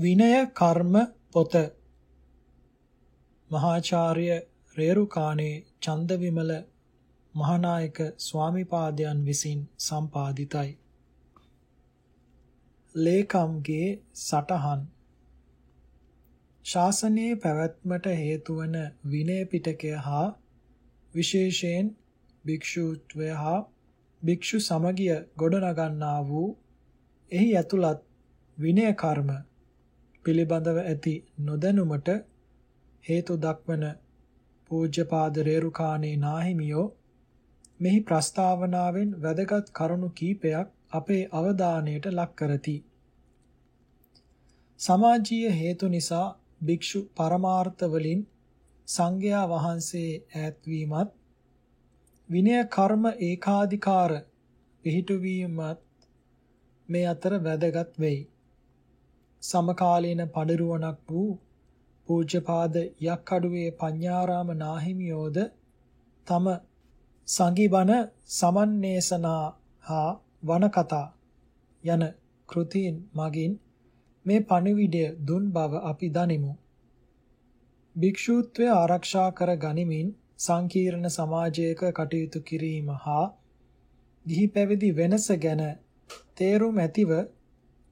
විනය කර්ම පොත මහාචාර්ය රේරුකාණේ චන්දවිමල මහානායක ස්වාමිපාදයන් විසින් සම්පාදිතයි. ලේකම්ගේ සටහන් ශාසනයේ පැවැත්මට හේතු වන විනය පිටකය හා විශේෂයෙන් භික්ෂුත්වය හා භික්ෂු සමගිය ගොඩනගන්නා වූ එහි ඇතුළත් විනය කර්ම පිළිබඳව ඇති නොදැනුමට හේතු දක්වන පූජ්‍යපාද රේරුකාණේ නාහිමියෝ මෙහි ප්‍රස්තාවනාවෙන් වැදගත් කරුණු කීපයක් අපේ අවධානයට ලක් කරති. සමාජීය හේතු නිසා භික්ෂු පරමාර්ථ වලින් සංඝයා වහන්සේ ඈත්වීමත් විනය කර්ම ඒකාධිකාර පිහිටුවීමත් මේ අතර වැදගත් වෙයි. සමකාලීන පඬිරුවණක් වූ පූජ්‍යපාද යක්කඩුවේ පඤ්ඤාරාම නාහිමියෝද තම සංගීබන සමන්නේසනා හා වනකතා යන කෘතීන් මගින් මේ පණිවිඩය දුන් බව අපි දනිමු. භික්ෂූත්වය ආරක්ෂා කර ගනිමින් සංකීර්ණ සමාජයක කටයුතු කිරීම හා ගිහි පැවිදි වෙනස ගැන තේරුම් ඇතිව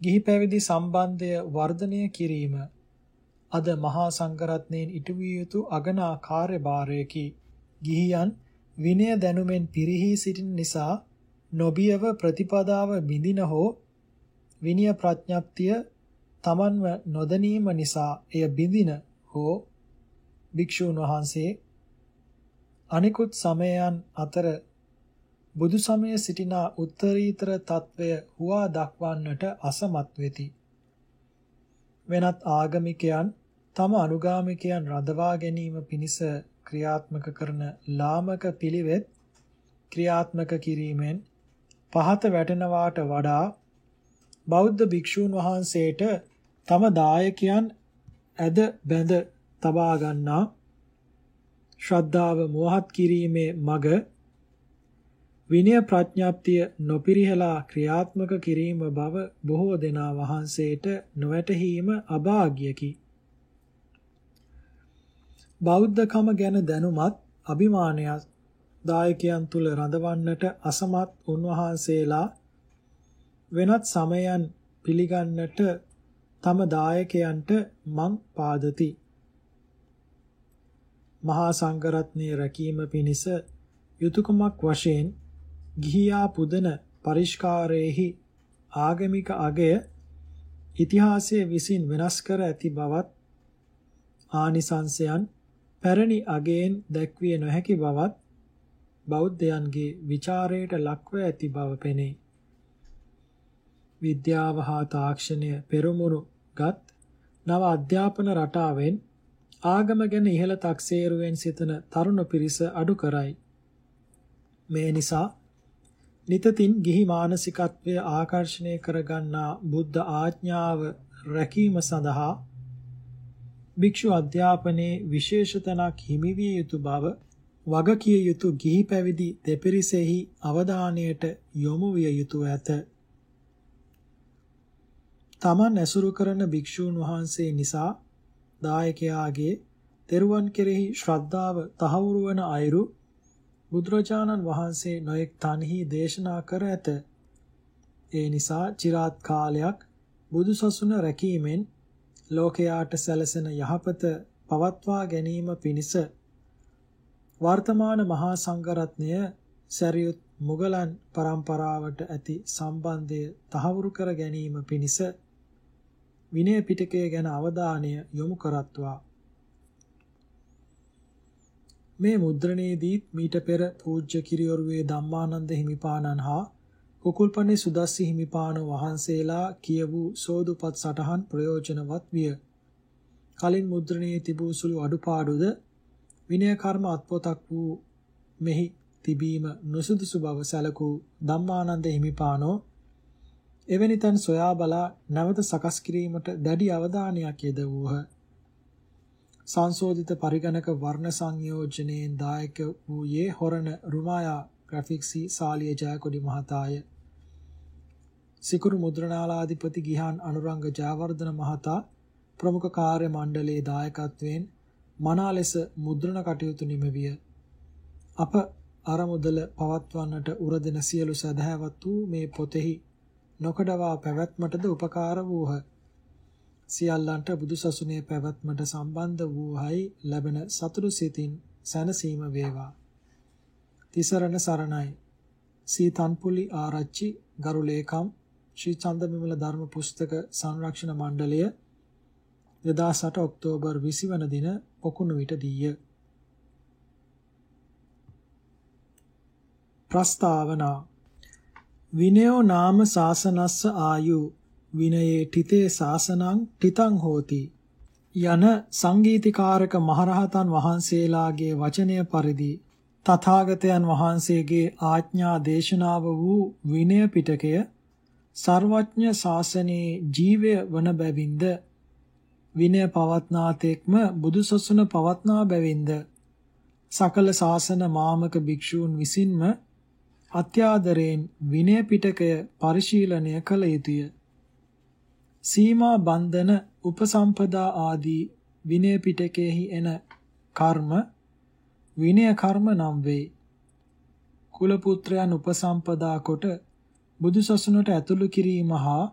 ගිහි පැවිදි සම්බන්ධය වර්ධනය කිරීම අද මහා සංඝරත්නයෙන් ඉටුවිය යුතු අගනා කාර්යභාරයකි. ගිහියන් විනය දැනුමෙන් පිරිහී සිටින නිසා නොබියව ප්‍රතිපදාව බිඳින හෝ විනය ප්‍රඥප්තිය තමන්ව නොදැනීම නිසා එය බිඳින හෝ භික්ෂූන් වහන්සේ අනිකුත් සමයයන් අතර බුදු සමය සිටිනා උත්තරීතර తත්වය හුවා දක්වන්නට අසමත් වෙති. වෙනත් ආගමිකයන් තම අනුගාමිකයන් රඳවා ගැනීම පිණිස ක්‍රියාත්මක කරන ලාමක පිළිවෙත් ක්‍රියාත්මක කිරීමෙන් පහත වැටෙනවාට වඩා බෞද්ධ භික්ෂූන් වහන්සේට තම දායකයන් ඇද බැඳ තබා ගන්නා ශ්‍රද්ධාව මොහත් කිරීමේ මග විනය ප්‍රඥාප්තිය නොපිරිහෙලා ක්‍රියාත්මක කිරීම බව බොහෝ දෙනා වහන්සේට නොවැටහීම අභාග්‍යකි. බෞද්ධකම ගැන දැනුමත් අභිමානයක් දායකයන් තුල රඳවන්නට අසමත් උන්වහන්සේලා වෙනත් සමයන් පිළිගන්නට තම දායකයන්ට මං පාදති. මහා සංඝරත්නයේ රැකීම පිණිස යුතුයකමක් වශයෙන් ගිහියා පුදන පරිස්කාරයේහි ආගමික අගය ඉතිහාසයේ විසින් වෙනස් කර ඇති බවත් ආනිසංසයන් පැරණි අගයෙන් දැක්විය නොහැකි බවත් බෞද්ධයන්ගේ ਵਿਚාරයට ලක්ව ඇති බව පෙනේ. විද්‍යාව හා තාක්ෂණය පෙරමුණු ගත් නව අධ්‍යාපන රටාවෙන් ආගම ගැන ඉහළ තක්සේරුවෙන් සිතන තරුණ පිරිස අඩු කරයි. මේ නිසා නිතතින් ගිහි මානසිකත්වය ආකර්ෂණය කරගන්නා බුද්ධ ආඥාව රැකීම සඳහා භික්ෂු අධ්‍යාපනයේ විශේෂ තැනක් හිමිවිය යුතු බව වගකිය යුතු ගිහි පැවිදි දෙපිරිසෙහි අවධානයට යොමු විය යුතුය ඇත. තමන් ඇසුරු කරන භික්ෂූන් වහන්සේ නිසා දායකයාගේ තෙරුවන් කෙරෙහි ශ්‍රද්ධාව තහවුරු වන අයුරු බුදුරජාණන් වහන්සේ නොඑක් තන්හි දේශනා කර ඇත. ඒ නිසා চিරාත් කාලයක් බුදුසසුන රැකීමෙන් ලෝකයාට සැලසෙන යහපත පවත්වා ගැනීම පිණිස වර්තමාන මහා සංඝරත්නය සරියුත් මුගලන් පරම්පරාවට ඇති සම්බන්ධය තහවුරු කර ගැනීම පිණිස විනය පිටකය ගැන අවධානය යොමු කරත්වා මේ මුද්‍රණයේදීත් මීට පෙර පූජ්‍ය කිරියොරුවේ ධම්මානන්ද හිමිපාණන් හා කුකුල්පනේ සුදස්සි හිමිපාණෝ වහන්සේලා කියවූ සෝදුපත් සටහන් ප්‍රයෝජනවත් විය. කලින් මුද්‍රණයේ තිබූ සුළු අඩුපාඩුද විනය කර්ම අත්පොතක් වූ මෙහි තිබීම නුසුදුසු බව සැලකූ ධම්මානන්ද හිමිපාණෝ එවැනි තන් සොයා බලා නැවත සකස් කිරීමට දැඩි අවධානයක් යෙදවූහ. සංශෝධිත පරිගණක වර්ණ සංයෝජනයෙන් දායක වූයේ හොරණ රුමායා ග්‍රැෆික්සි සාලිය ජයකොඩි මහතාය. සිකුරු මුද්‍රණාලාධිපති ගිහාන් අනුරංග ජයවර්ධන මහතා ප්‍රමුඛ කාර්ය මණ්ඩලයේ දායකත්වයෙන් මනා ලෙස මුද්‍රණ කටයුතු නිමවිය. අප අරමුදල පවත්වන්නට උරදෙන සියලු සදහැවත් වූ මේ පොතෙහි නොකඩවා පැවැත්මටද උපකාර වූහ. සියල්ලන්ට බුදුසසුනේ පැවැත්මට සම්බන්ධ වූහයි ලැබෙන සතුරු සිතින් සැනසීම වේවා. තිසරණ සරණයි. සී තන්පුලි ආරච්චි ගරු ලේකම් ශ්‍රී චන්දවිමල ධර්ම පුස්තක සංරක්ෂණ මණ්ඩලය 2008 ඔක්තෝබර් 20 වන දින පොකුණු විට දීය. ප්‍රස්තාවනා විනයෝ නාම සාසනස්ස ආයු විනයේ තිතේ සාසනං තිතං හෝති. යන සංගීතිකාරක මහරහතන් වහන්සේලාගේ වචනය පරිදි තථාගතයන් වහන්සේගේ ආඥා දේශනාව වූ විනය පිටකය සර්වඥ ශාසනයේ ජීවය වන බැවින්ද? විනය පවත්නාතෙක්ම බුදුසසුන පවත්නා බැවින්ද? සකල ශාසන මාමක භික්ෂූන් විසින්ම අත්‍යාදරයෙන් විනය පිටකය පරිශීලනය කළ යුතුය. සීමා බන්ධන උපසම්පදා ආදී විනය පිටකයෙහි එන කර්ම විනය කර්ම නම් වේ. කුල පුත්‍රයන් උපසම්පදා කොට බුදුසසුනට ඇතුළු කිරීම හා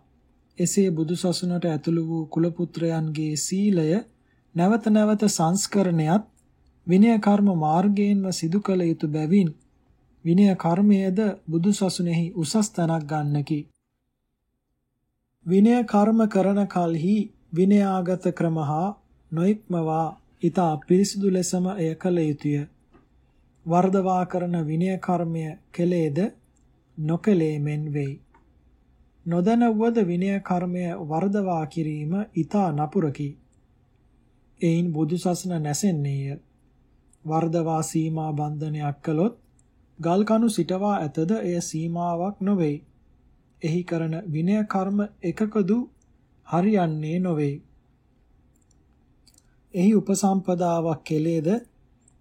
එසේ බුදුසසුනට ඇතුළු වූ කුල පුත්‍රයන්ගේ සීලය නැවත නැවත සංස්කරණයත් විනය කර්ම මාර්ගයෙන්ම සිදු කළ යුතු බැවින් විනය කර්මයේද බුදුසසුනේහි උසස් තැනක් ගන්නකි. විනය කර්ම කරන කලෙහි විනයාගත ක්‍රම හා නොයික්මවා ඊට පිරිසිදු ලෙසම එය කළ යුතුය. වර්ධවා කරන විනය කර්මය කෙලේද නොකලේ මෙන් වෙයි. නොදැනවද විනය කර්මය වර්ධවා කිරීම ඊතා නපුරකි. එයින් බුදුසසුන නැසෙන්නේය. වර්ධවා සීමා බන්ධනයක් කළොත් ගල් කණු සිටවා ඇතද එය සීමාවක් නොවේ. එහි කරන විනය කර්ම එකකදු හරියන්නේ නොවේ. එහි උපසම්පදාවක් කෙලේද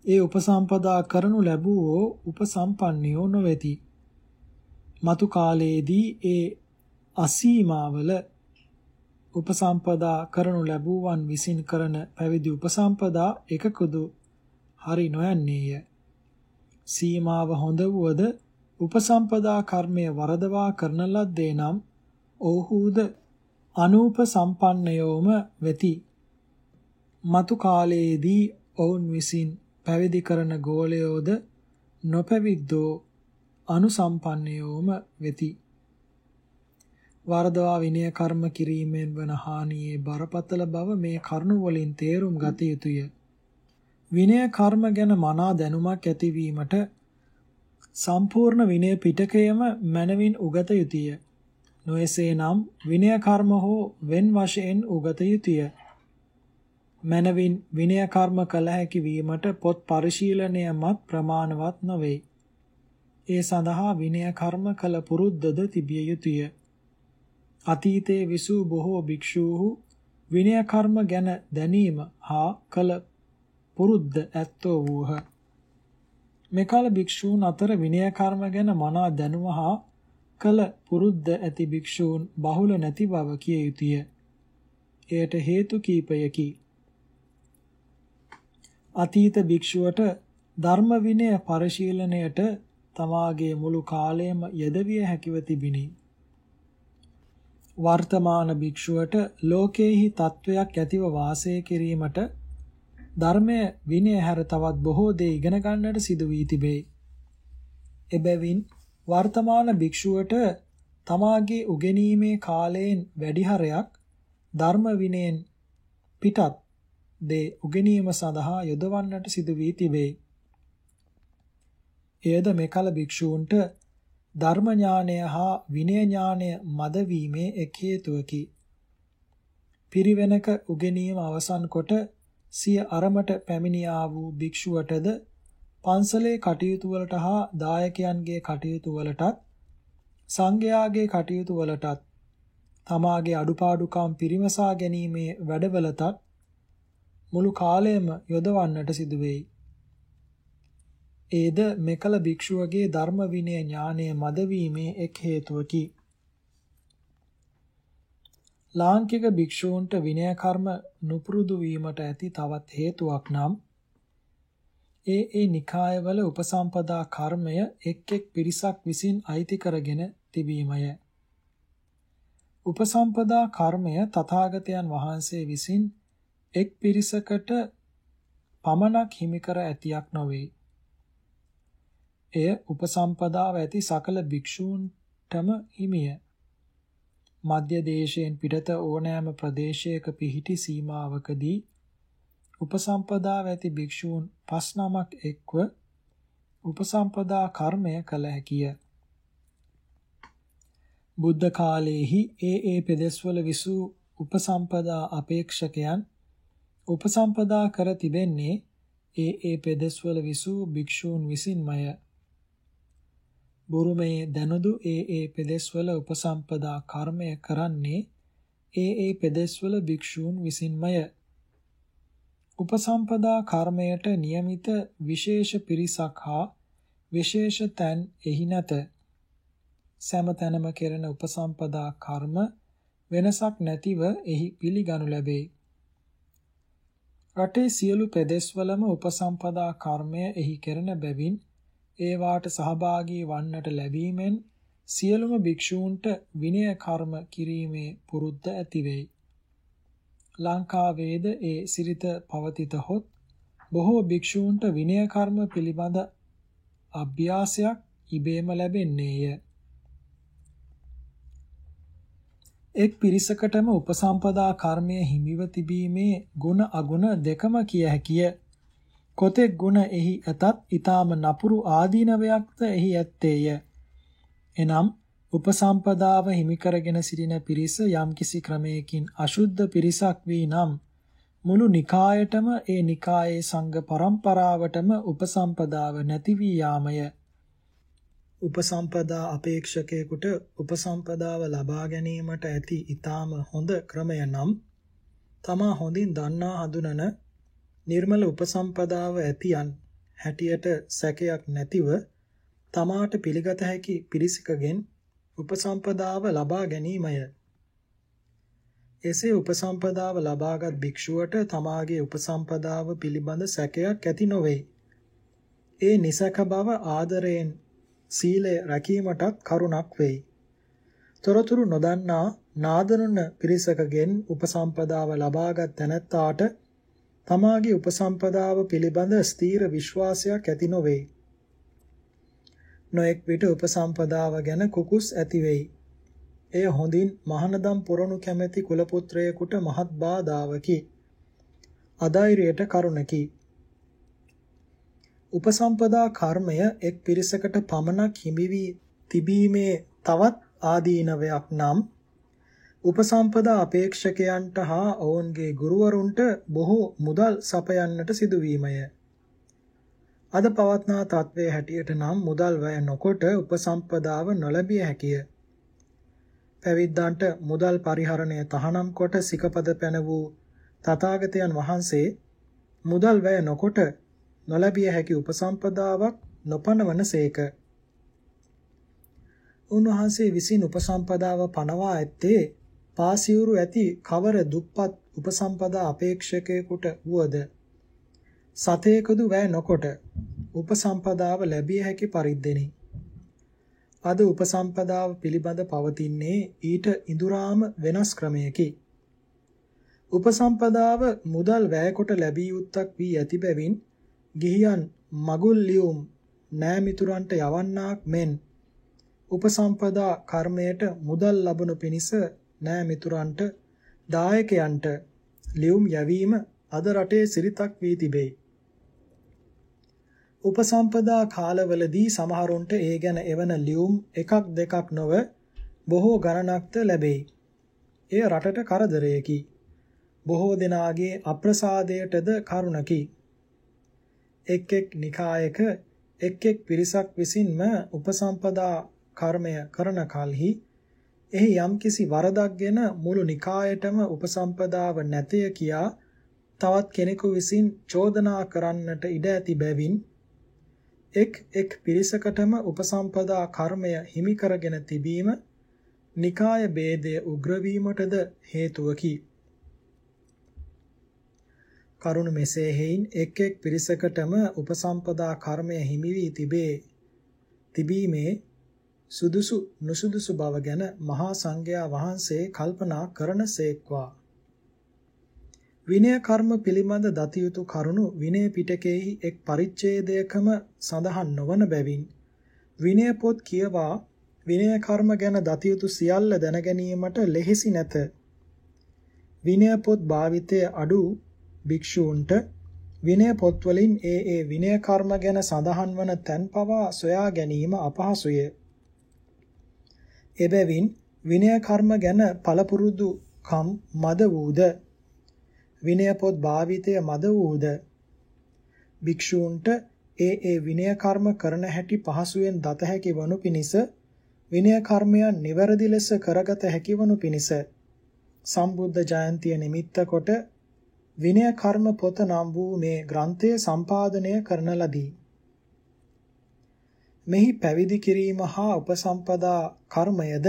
ඒ උපසම්පදා කරනු ලැබුවෝ උපසම්පන්නයෝ නොවේති. මතු කාලයේදී ඒ අසීමාවල උපසම්පදා කරනු ලැබුවන් විසින් කරන පැවිදි උපසම්පදා එකකුදු හරි නොයන්නේය. සීමාව හොඳ වුවද උපසම්පදා කර්මය වරදවා කරන ලද්දේ නම් ඔහුද අනූප සම්පන්නයෝම වෙති. මතු කාලයේදී ඔවුන් විසින් පැවිදි කරන ගෝලයෝද නොපැවිද්දෝ අනුසම්පන්නයෝම වෙති. වරදවා විනය කර්ම කිරීමෙන් වන හානියේ බරපතල බව මේ කරුණ වලින් තේරුම් ගත යුතුය. විනය කර්ම ගැන මනා දැනුමක් ඇතිවීමට සම්පූර්ණ විනය පිටකයම මනවින් උගත යුතුය. නොයසේනම් විනය කර්ම හෝ wen වශයෙන් උගත යුතුය. මනවින් විනය කර්ම කළ හැකි වීමට පොත් පරිශීලනයමත් ප්‍රමාණවත් නොවේ. ඒ සඳහා විනය කර්ම කළ පුරුද්දද තිබිය යුතුය. අතීතයේ විසූ බොහෝ භික්ෂූහු විනය කර්ම ගැන දැනීම හා කළ පුරුද්ද ඇත්තෝ වූහ. මෙකල භික්ෂූන් අතර විනය කර්ම ගැන මනා දැනුම හා කළ පුරුද්ද ඇති භික්ෂූන් බහුල නැති බව කිය යුතුය. එයට හේතු කීපයකි. අතීත භික්ෂුවට ධර්ම විනය පරිශීලනයට තමාගේ මුළු කාලයම යෙදවිය හැකිව තිබිනි. වර්තමාන භික්ෂුවට ලෝකේහි තත්වයක් ඇතිව වාසය කිරීමට ධර්මය විනය හැර තවත් බොහෝ දේ ඉගෙන ගන්නට සිදු වී තිබේ. එබැවින් වර්තමාන භික්ෂුවට තමාගේ උගෙනීමේ කාලයෙන් වැඩි හරයක් ධර්ම විනයෙන් පිටත් දේ උගෙනීම සඳහා යොදවන්නට සිදු වී තිබේ. එයද මෙකල භික්ෂූන්ට ධර්ම ඥානය හා විනය ඥානය මද වීමේ එක් හේතුවකි. පිරිවෙනක උගෙනීම අවසන් කොට සිය අරමට පැමිණියා වූ භික්ෂුවටද පන්සලේ කටයුතු වලට හා දායකයන්ගේ කටයුතු වලටත් සංඝයාගේ කටයුතු වලටත් තමාගේ අඩුපාඩුකම් පිරිමසා ගැනීමේ වැඩවලටත් මුළු කාලයම යොදවන්නට සිදු වෙයි. ඒද මෙකල භික්ෂුවගේ ධර්ම විනය ඥානය මදවීමේ එක් හේතුවකි. ලාංකික භික්ෂූන්ට විනය කර්ම නුපුරුදු වීමට ඇති තවත් හේතුවක් නම් ඒ ඒ නිකායවල උපසම්පදා කර්මය එක් එක් පිරිසක් විසින් අයිති කරගෙන තිබීමය. උපසම්පදා කර්මය තථාගතයන් වහන්සේ විසින් එක් පිරිසකට පමණක් හිමි කර ඇතියක් නොවේ. එය උපසම්පදාව ඇති සකල භික්ෂූන්ටම හිමිය. මධ්‍ය දේශයෙන් පිටත ඕනෑම ප්‍රදේශයක පිහිටි සීමාවකදී උපසම්පදාව ඇති භික්ෂූන් පස් නමක් එක්ව උපසම්පදා කර්මය කළ හැකිය. බුද්ධ කාලයේහි ඒ ඒ පෙදෙස්වල විසූ උපසම්පදා අපේක්ෂකයන් උපසම්පදා කර තිබෙන්නේ ඒ ඒ පෙදෙස්වල විසූ භික්ෂූන් විසින්මය. බුරුමේ දනුදු ඒ ඒ පෙදෙස්වල උපසම්පදා කර්මය කරන්නේ ඒ ඒ පෙදෙස්වල භික්ෂූන් විසින්මය. උපසම්පදා කර්මයට નિયમિત විශේෂ පිරිසක් හා විශේෂ තැන් එහි නැත. සෑම තැනම කෙරෙන උපසම්පදා කර්ම වෙනසක් නැතිව එහි පිළිගනු ලැබේ. රටේ සියලු පෙදෙස්වලම උපසම්පදා කර්මය එහි කෙරෙන බැවින් ඒවාට සහභාගී වන්නට ලැබීමෙන් සියලුම භික්ෂූන්ට විනය කර්ම කිරීමේ පුරුද්ද ඇති වෙයි. ලංකාවේද ඒ සිරිත පවතිතහොත් බොහෝ භික්ෂූන්ට විනය කර්ම පිළිබඳ අභ්‍යාසයක් ඉබේම ලැබෙන්නේය. එක් පිරිසකටම උපසම්පදා කර්මය හිමිව තිබීමේ ගුණ අගුණ දෙකම කිය හැකිය. කොතෙක් ගුණ එහි ඇතත් ඊටාම නපුරු ආදීනවයක්ද එහි ඇත්තේය. එනම් උපසම්පදාව හිමි කරගෙන සිටින පිරිස යම්කිසි ක්‍රමයකින් අශුද්ධ පිරිසක් වී නම් මුළු නිකායටම ඒ නිකායේ සංඝ පරම්පරාවටම උපසම්පදාව නැති වී යාමය. උපසම්පදා අපේක්ෂකයෙකුට උපසම්පදාව ලබා ගැනීමට ඇති ඊටාම හොඳ ක්‍රමය නම් තමා හොඳින් දන්නා හඳුනන නිර්මල උපසම්පදාව ඇතියන් හැටියට සැකයක් නැතිව තමාට පිළිගත හැකි පිරිසකගෙන් උපසම්පදාව ලබා ගැනීමය. එසේ උපසම්පදාව ලබාගත් භික්ෂුවට තමාගේ උපසම්පදාව පිළිබඳ සැකයක් ඇති නොවේ. ඒ නිසක බව ආදරයෙන් සීලය රැකීමටත් කරුණක් වෙයි. තොරතුරු නොදන්නා නාදනුන පිරිසකගෙන් උපසම්පදාව ලබාගත් තැනැත්තාට තමාගේ උපසම්පදාව පිළිබඳ ස්ථීර විශ්වාසයක් ඇති නොවේ. නොඑක් විට උපසම්පදාව ගැන කුකුස් ඇති වෙයි. එය හොඳින් මහානදම් පුරණු කැමැති කුල පුත්‍රයෙකුට මහත් බාධාවකි. අධෛර්යයට කරුණකි. උපසම්පදා කර්මය එක් පිරිසකට පමණක් හිමි වී තිබීමේ තවත් ආදීනවයක් නම් උපසම්පදා අපේක්ෂකයන්ට හා ඔවුන්ගේ ගුරුවරුන්ට බොහෝ මුදල් සපයන්නට සිදුවීමය. අද පවත්නා තත්වයේ හැටියට නම් මුදල් වැය නොකොට උපසම්පදාව නොලැබිය හැකිය. පැවිද්දන්ට මුදල් පරිහරණය තහනම් කොට සිකපද පැන වූ තථාගතයන් වහන්සේ මුදල් වැය නොකොට නොලැබිය හැකි උපසම්පදාවක් නොපනවනසේක. උන්වහන්සේ විසින් උපසම්පදාව පනවා ඇත්තේ පාසියුරු ඇති කවර දුප්පත් උපසම්පදා අපේක්ෂකයෙකුට වුවද සතේකදු වැය නොකොට උපසම්පදාව ලැබිය හැකි පරිද්දෙනි. අද උපසම්පදාව පිළිබඳ පවතින්නේ ඊට ඉඳුරාම වෙනස් ක්‍රමයකි. උපසම්පදාව මුදල් වැයකොට ලැබිය යුත්තක් වී ඇති බැවින් ගිහියන් මගුල් ලියුම් නෑමිතුරන්ට යවන්නාක් මෙන් උපසම්පදා කර්මයට මුදල් ලබනු පිණිස නෑමිතුරන්ට දායකයන්ට ලියුම් යැවීම අද රටේ සිරිතක් වී තිබේ. උපසම්පදා කාලවලදී සමහරුන්ට ඒ ගැන එවන ලියුම් එකක් දෙකක් නොව බොහෝ ගණනක්ද ලැබෙයි. එය රටට කරදරයකි. බොහෝ දෙනාගේ අප්‍රසාදයටද කරුණකි. එක් එක් නිකායක එක් එක් පිරිසක් විසින්ම උපසම්පදා කර්මය කරන කලෙහි එහි යම්කිසි වරදක්ගෙන මුළු නිකායටම උපසම්පදාව නැතය කියා තවත් කෙනෙකු විසින් චෝදනා කරන්නට ඉඩ ඇති බැවින් එක් එක් පිරිසකටම උපසම්පදා කර්මය හිමි කරගෙන තිබීම නිකාය ભેදය උග්‍ර වීමටද හේතුවකි. කරුණ මෙසේ හේයින් එක් එක් පිරිසකටම උපසම්පදා කර්මය හිමි වී තිබේ. තිබීමේ සුදුසු නුසුදුසු බව ගැන මහා සංඝයා වහන්සේ කල්පනා කරනසේක්වා. විනය කර්ම පිළිබඳ දතියුතු කරුණු විනය පිටකයේහි එක් පරිච්ඡේදයකම සඳහන් නොවන බැවින් විනය පොත් කියවා විනය කර්ම ගැන දතියුතු සියල්ල දැන ගැනීමට ලෙහෙසි නැත. විනය පොත් භාවිතය අඩු භික්ෂූන්ට විනය පොත්වලින් ඒ ඒ විනය කර්ම ගැන සඳහන් වන තැන් පවා සොයා ගැනීම අපහසුය. එබැවින් විනය කර්ම ගැන පළපුරුදු කම් මද වූද විනය පොත් භාවිතය මද වූද භික්ෂූන්ට ඒ ඒ විනය කර්ම කරන හැටි පහසුවෙන් දත හැකි වනු පිණිස විනය කර්මයන් නිවැරදි ලෙස කරගත හැකි වනු පිණිස සම්බුද්ධ ජයන්තිය නිමිත්ත කොට විනය කර්ම පොත නම් වූ මේ ග්‍රන්ථය සම්පාදනය කරන ලදී. මෙහි පැවිදි කිරීම හා උපසම්පදා කර්මයද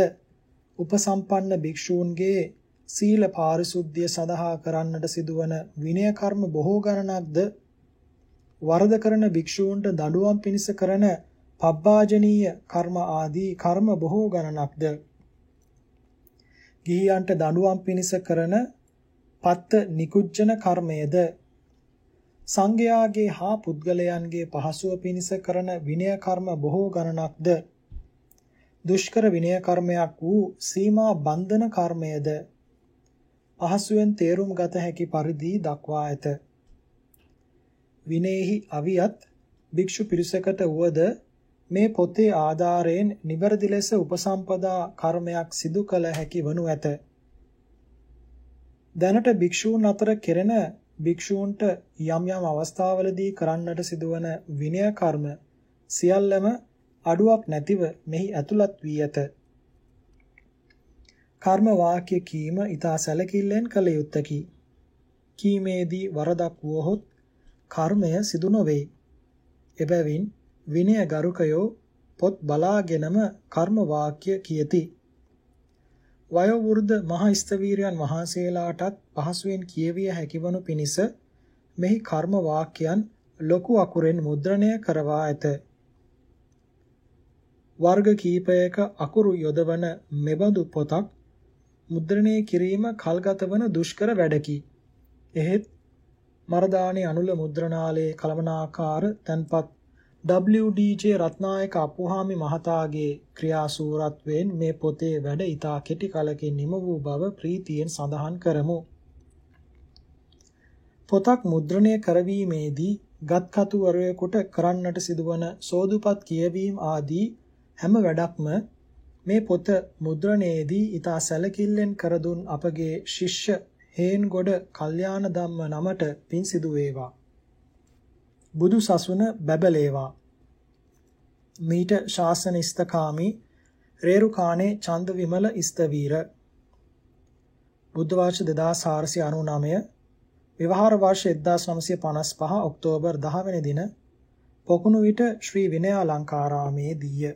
උපසම්පන්න භික්ෂූන්ගේ සීල පාරිශුද්ධිය සඳහා කරන්නට සිදුවන විනය කර්ම බොහෝ ගණනක්ද වරද කරන භික්ෂූන්ට දඬුවම් පිණිස කරන පබ්බාජනීය කර්ම ආදී කර්ම බොහෝ ගණනක්ද? ගිහියන්ට දඬුවම් පිණිස කරන පත්ත නිකුජ්ජන කර්මයේද සංඝයාගේ හා පුද්ගලයන්ගේ පහසුව පිණිස කරන විනය කර්ම බොහෝ ගණනක්ද? දුෂ්කර විනය කර්මයක් වූ සීමා බන්ධන කර්මයේද? පහසුවෙන් තේරුම් ගත හැකි පරිදි දක්වා ඇත. විනේහි අවියත් භික්ෂු පිරිසකට වුවද මේ පොතේ ආධාරයෙන් නිවැරදි ලෙස උපසම්පදා කර්මයක් සිදු කළ හැකි වනු ඇත. දැනට භික්ෂූන් අතර කෙරෙන භික්ෂූන්ට යම් යම් අවස්ථාවලදී කරන්නට සිදුවන විනය කර්ම සියල්ලම අඩුවක් නැතිව මෙහි ඇතුළත් වී ඇත. කර්ම වාක්‍ය කීම ඊතා සැලකිල්ලෙන් කළ යුත්තකි. කීමේදී වරදක් වුවහොත් කර්මය සිදු නොවේ. එබැවින් විනය ගරුකයෝ පොත් බලාගෙනම කර්ම වාක්‍ය කියති. වයෝවෘද්ධ මහ ස්තවීරයන් වහන්සේලාටත් පහසුවෙන් කියවිය හැකිවනු පිණිස මෙහි කර්ම වාක්‍යයන් ලොකු අකුරෙන් මුද්‍රණය කරවා ඇත. වර්ග කීපයක අකුරු යොදවන මෙබඳු පොතක් මුද්‍රණය කිරීම කල්ගත වන දුෂ්කර වැඩකි. එහෙත් මරදානි අනුල මුද්‍රණාලයේ කලමනාකාර තන්පත් WDJ රත්නායක අපුහාමි මහතාගේ ක්‍රියාසූරත්වයෙන් මේ පොතේ වැඩ ඊතා කෙටි කලකින් නිම වූ බව ප්‍රීතියෙන් සඳහන් කරමු. පොතක් මුද්‍රණය කරවීමේදී ගත්කතුවරයෙකුට කරන්නට සිදුවන සෝදුපත් කියවීම ආදී හැම වැඩක්ම මේ පොත මුද්‍රණයේදී ඊතා සැලකිල්ලෙන් කර දුන් අපගේ ශිෂ්‍ය හේන්ගොඩ කල්යාණ ධම්ම නමට පින් සිදු වේවා. බුදු සසුන බැබලේවා. මීට ශාසන ඉස්තකාමි රේරුකානේ චන්ද විමල ඉස්තවීර. බුද්ධ වර්ෂ 2499 විවහාර වර්ෂ 1955 ඔක්තෝබර් 10 වෙනි දින පොකුණු විට ශ්‍රී විනයාලංකාරාමේ දීය